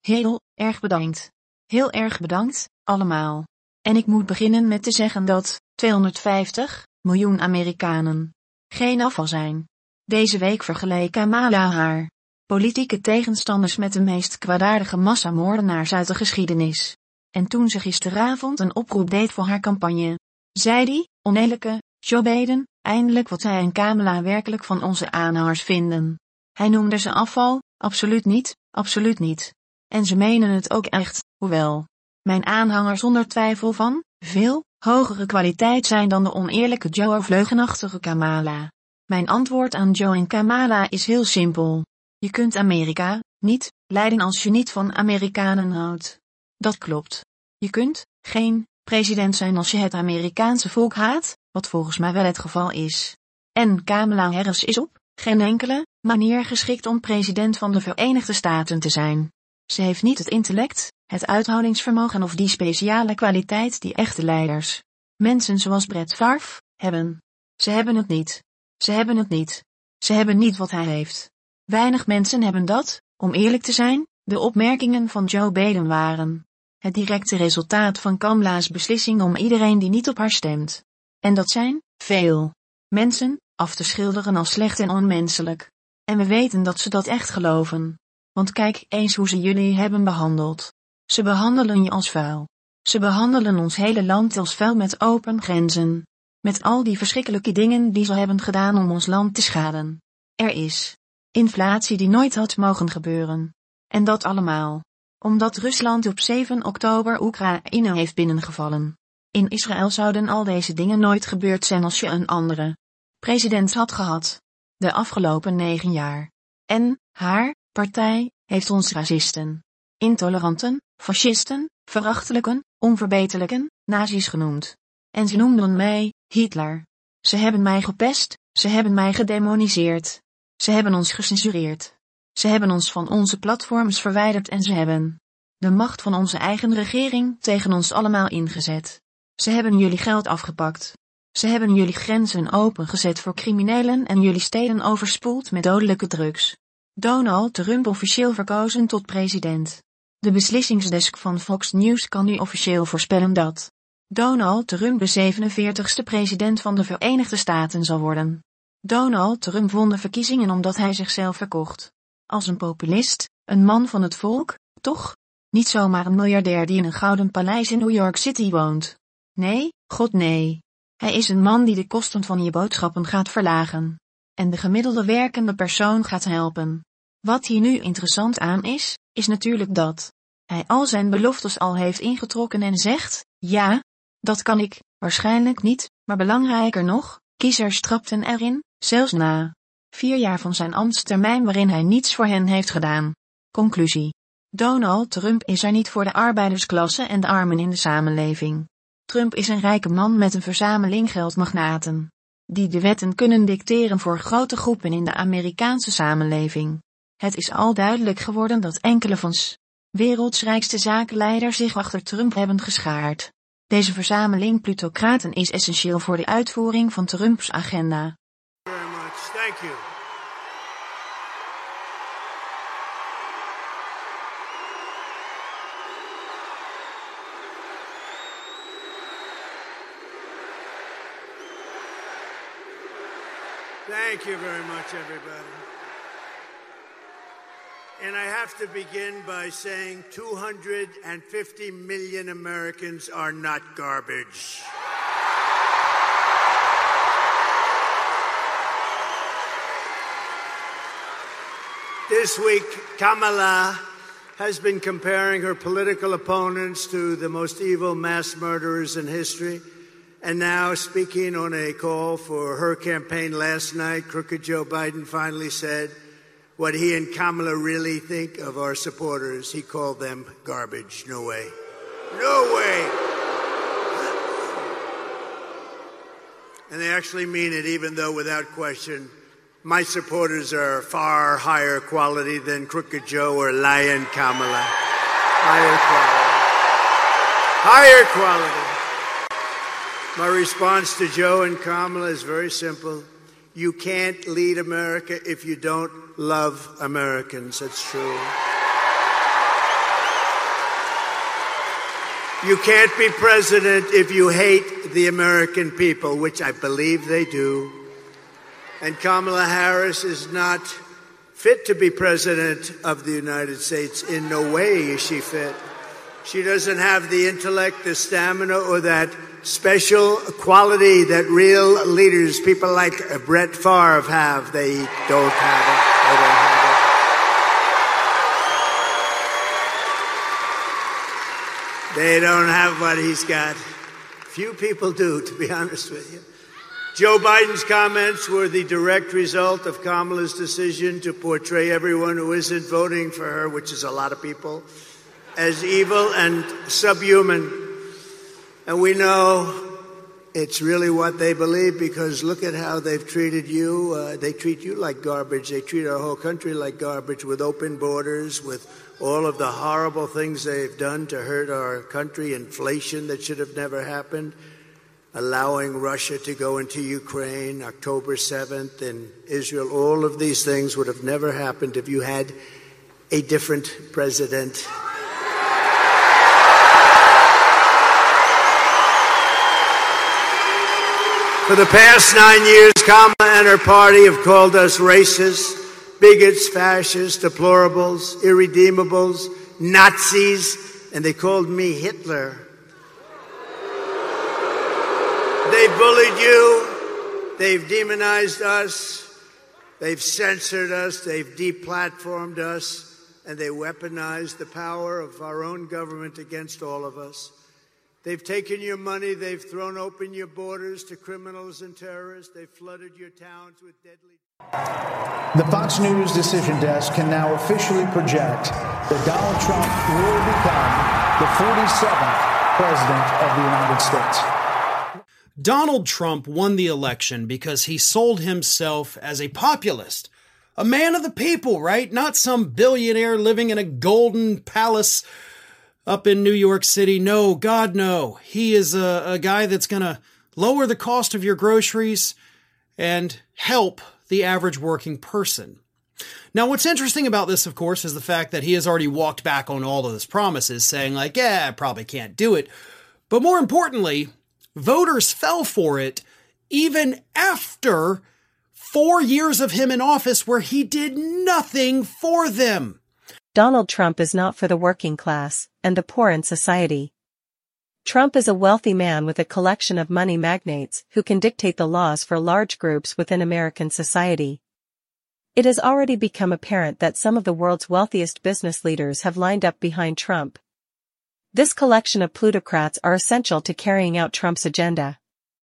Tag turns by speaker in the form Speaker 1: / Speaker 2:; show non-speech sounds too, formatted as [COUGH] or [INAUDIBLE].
Speaker 1: Heel erg bedankt. Heel erg bedankt, allemaal. En ik moet beginnen met te zeggen dat 250 miljoen Amerikanen geen afval zijn. Deze week vergeleek Kamala haar politieke tegenstanders met de meest kwaadaardige massamoordenaars uit de geschiedenis. En toen ze gisteravond een oproep deed voor haar campagne, zei die, oneerlijke, Joe Biden, eindelijk wat hij en Kamala werkelijk van onze aanhangers vinden. Hij noemde ze afval, absoluut niet, absoluut niet. En ze menen het ook echt, hoewel. Mijn aanhangers zonder twijfel van, veel, hogere kwaliteit zijn dan de oneerlijke Joe of leugenachtige Kamala. Mijn antwoord aan Joe en Kamala is heel simpel. Je kunt Amerika, niet, leiden als je niet van Amerikanen houdt. Dat klopt. Je kunt, geen, president zijn als je het Amerikaanse volk haat, wat volgens mij wel het geval is. En Kamala Harris is op, geen enkele, manier geschikt om president van de Verenigde Staten te zijn. Ze heeft niet het intellect, het uithoudingsvermogen of die speciale kwaliteit die echte leiders, mensen zoals Brett Favre, hebben. Ze hebben het niet. Ze hebben het niet. Ze hebben niet wat hij heeft. Weinig mensen hebben dat, om eerlijk te zijn, de opmerkingen van Joe Biden waren. Het directe resultaat van Kamala's beslissing om iedereen die niet op haar stemt. En dat zijn, veel mensen, af te schilderen als slecht en onmenselijk. En we weten dat ze dat echt geloven. Want kijk eens hoe ze jullie hebben behandeld. Ze behandelen je als vuil. Ze behandelen ons hele land als vuil met open grenzen. Met al die verschrikkelijke dingen die ze hebben gedaan om ons land te schaden. Er is inflatie die nooit had mogen gebeuren. En dat allemaal. Omdat Rusland op 7 oktober Oekraïne heeft binnengevallen. In Israël zouden al deze dingen nooit gebeurd zijn als je een andere president had gehad. De afgelopen negen jaar. En, haar, partij, heeft ons racisten, intoleranten, fascisten, verachtelijken, onverbeterlijken, nazi's genoemd. En ze noemden mij, Hitler. Ze hebben mij gepest, ze hebben mij gedemoniseerd. Ze hebben ons gecensureerd. Ze hebben ons van onze platforms verwijderd en ze hebben de macht van onze eigen regering tegen ons allemaal ingezet. Ze hebben jullie geld afgepakt. Ze hebben jullie grenzen opengezet voor criminelen en jullie steden overspoeld met dodelijke drugs. Donald Trump officieel verkozen tot president. De beslissingsdesk van Fox News kan nu officieel voorspellen dat Donald Trump de 47ste president van de Verenigde Staten zal worden. Donald Trump won de verkiezingen omdat hij zichzelf verkocht. Als een populist, een man van het volk, toch? Niet zomaar een miljardair die in een gouden paleis in New York City woont. Nee, god nee. Hij is een man die de kosten van je boodschappen gaat verlagen. En de gemiddelde werkende persoon gaat helpen. Wat hier nu interessant aan is, is natuurlijk dat hij al zijn beloftes al heeft ingetrokken en zegt, ja, dat kan ik, waarschijnlijk niet, maar belangrijker nog, kiezers trapten erin, zelfs na vier jaar van zijn ambtstermijn waarin hij niets voor hen heeft gedaan. Conclusie. Donald Trump is er niet voor de arbeidersklasse en de armen in de samenleving. Trump is een rijke man met een verzameling geldmagnaten. Die de wetten kunnen dicteren voor grote groepen in de Amerikaanse samenleving. Het is al duidelijk geworden dat enkele van s werelds rijkste zakenleiders zich achter Trump hebben geschaard. Deze verzameling plutocraten is essentieel voor de uitvoering van Trumps agenda.
Speaker 2: Thank you very much, everybody. And I have to begin by saying 250 million Americans are not garbage. This week, Kamala has been comparing her political opponents to the most evil mass murderers in history. And now, speaking on a call for her campaign last night, Crooked Joe Biden finally said what he and Kamala really think of our supporters. He called them garbage. No way. No way. And they actually mean it, even though, without question, my supporters are far higher quality than Crooked Joe or Lyin' Kamala. Higher quality. Higher quality. My response to Joe and Kamala is very simple. You can't lead America if you don't love Americans. That's true. You can't be president if you hate the American people, which I believe they do. And Kamala Harris is not fit to be president of the United States. In no way is she fit. She doesn't have the intellect, the stamina, or that special quality that real leaders, people like Brett Favre, have. They don't have it. They don't have it. They don't have what he's got. Few people do, to be [LAUGHS] honest with you. Joe Biden's comments were the direct result of Kamala's decision to portray everyone who isn't voting for her, which is a lot of people, as evil and subhuman. And we know it's really what they believe because look at how they've treated you. Uh, they treat you like garbage. They treat our whole country like garbage with open borders, with all of the horrible things they've done to hurt our country, inflation that should have never happened allowing Russia to go into Ukraine October 7th and Israel. All of these things would have never happened if you had a different president. For the past nine years, Kamala and her party have called us racists, bigots, fascists, deplorables, irredeemables, Nazis, and they called me Hitler. They've bullied you. They've demonized us. They've censored us. They've deplatformed us. And they weaponized the power of our own government against all of us. They've taken your money. They've thrown open your borders to criminals and terrorists. They've flooded your towns with deadly.
Speaker 3: The Fox News decision desk can now officially project that Donald Trump will become the 47th president of the United States.
Speaker 4: Donald Trump won the election because he sold himself as a populist, a man of the people, right? Not some billionaire living in a golden palace up in New York City. No, God, no. He is a, a guy that's going to lower the cost of your groceries and help the average working person. Now, what's interesting about this, of course, is the fact that he has already walked back on all of his promises, saying, like, yeah, I probably can't do it. But more importantly, voters fell for it even after four years of him in office where he did nothing for them.
Speaker 5: Donald Trump is not for the working class and the poor in society. Trump is a wealthy man with a collection of money magnates who can dictate the laws for large groups within American society. It has already become apparent that some of the world's wealthiest business leaders have lined up behind Trump, this collection of plutocrats are essential to carrying out Trump's agenda.